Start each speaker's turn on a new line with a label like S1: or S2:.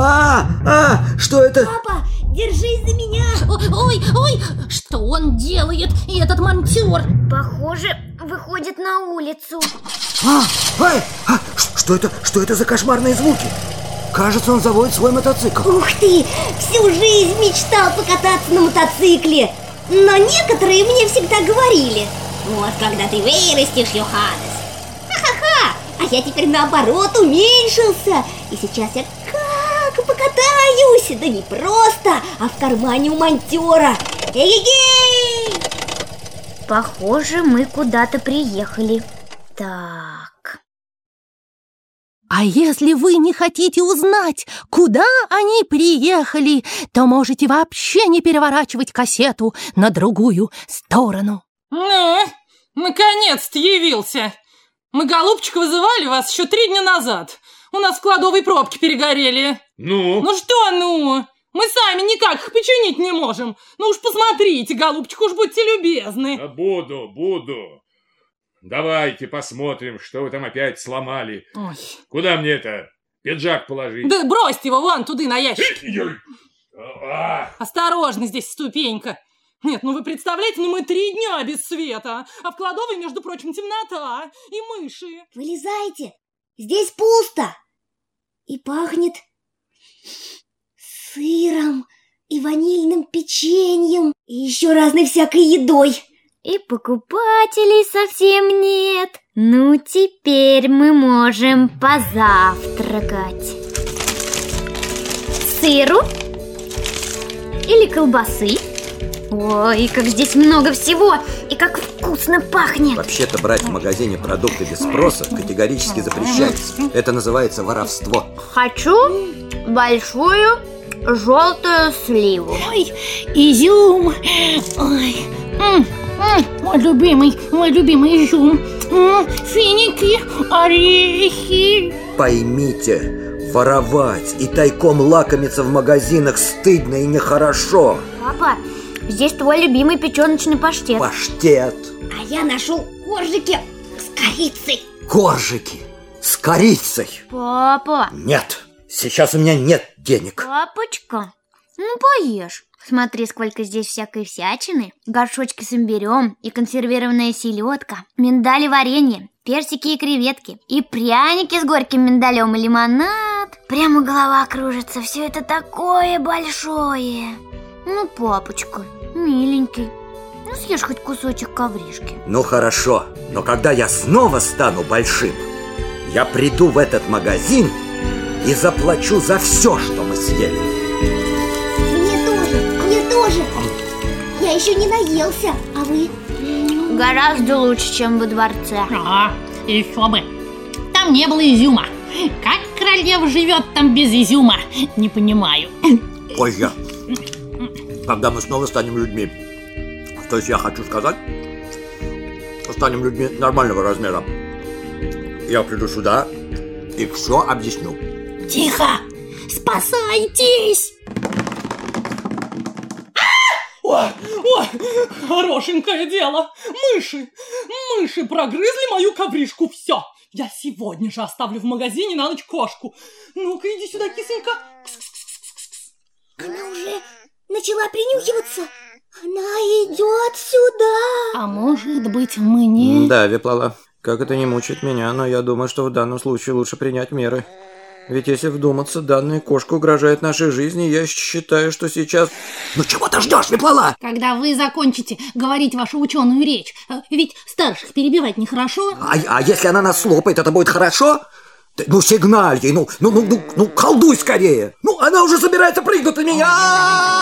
S1: А, а, что это?
S2: Папа, держись за меня!
S3: Ой, ой, что он делает, этот монтер?
S2: Похоже, выходит на улицу.
S1: А, ай, а, что это, что это за кошмарные звуки? Кажется, он заводит свой мотоцикл.
S2: Ух ты! Всю жизнь мечтал покататься на мотоцикле. Но некоторые мне всегда говорили. Вот когда ты вырастешь, Йоханнес. Ха-ха-ха! А я теперь наоборот уменьшился. И сейчас я как покатаюсь. Да не просто, а в кармане у монтера. Эгегей! Похоже, мы куда-то приехали. Так.
S3: А если вы не хотите узнать, куда они приехали, то можете вообще не переворачивать кассету на другую сторону.
S4: Ну, наконец-то явился. Мы, голубчик, вызывали вас еще три дня назад. У нас в кладовой пробки перегорели.
S5: Ну?
S4: Ну что ну? Мы сами никак их починить не можем. Ну уж посмотрите, голубчик, уж будьте любезны.
S5: Да буду, буду. Давайте посмотрим, что вы там опять сломали.
S4: Ой.
S5: Куда мне это? Пиджак положить?
S4: Да бросьте его вон туда, на ящик. Осторожно, здесь ступенька. Нет, ну вы представляете, ну мы три дня без света, а в кладовой, между прочим, темнота и мыши.
S2: Вылезайте. Здесь пусто. И пахнет сыром и ванильным печеньем и еще разной всякой едой. И покупателей совсем нет. Ну, теперь мы можем позавтракать. Сыру? Или колбасы? Ой, как здесь много всего и как вкусно пахнет.
S1: Вообще-то брать в магазине продукты без спроса категорически запрещается. Это называется воровство.
S2: Хочу большую желтую сливу.
S3: Ой, изюм. Ой, м, м, мой любимый, мой любимый изюм. М, Финики, орехи.
S1: Поймите, воровать и тайком лакомиться в магазинах стыдно и нехорошо.
S2: Папа, здесь твой любимый печеночный паштет.
S1: Паштет,
S2: А я нашел коржики с корицей.
S1: коржики с корицей.
S2: Папа,
S1: Нет, сейчас у меня нет денег.
S2: папочка, ну поешь. Смотри, сколько здесь всякой всячины. Горшочки с имбирем и консервированная селедка, миндаль и варенье, персики и креветки, и пряники с горьким миндалем и лимонад. Прямо голова кружится, все это такое большое. Ну, папочка, миленький, ну съешь хоть кусочек ковришки.
S1: Ну хорошо, но когда я снова стану большим, я приду в этот магазин и заплачу за все, что мы съели.
S2: Мне тоже, мне тоже. Я еще не наелся, а вы? Гораздо лучше, чем во дворце.
S3: А, еще бы. Там не было изюма. Как королева живет там без изюма? Не понимаю.
S1: Позже, когда мы снова станем людьми. То есть я хочу сказать, станем людьми нормального размера. Я приду сюда и все объясню.
S3: Тихо! Спасайтесь!
S4: Ой, ой, хорошенькое дело. Мыши, мыши прогрызли мою ковришку. Все, я сегодня же оставлю в магазине на ночь кошку. Ну-ка, иди сюда, кисонька.
S2: Она уже начала принюхиваться. Она идет сюда.
S3: А может быть, мы не...
S1: Да, Виплала, как это не мучает меня, но я думаю, что в данном случае лучше принять меры. Ведь если вдуматься, данная кошка угрожает нашей жизни, я считаю, что сейчас... Ну чего ты ждешь, Виплала?
S3: Когда вы закончите говорить вашу ученую речь, э, ведь старших перебивать нехорошо.
S1: А, а если она нас слопает, это будет хорошо? Ты, ну, сигналь ей, ну, ну, ну, ну, ну, колдуй скорее! Ну, она уже собирается прыгнуть на меня!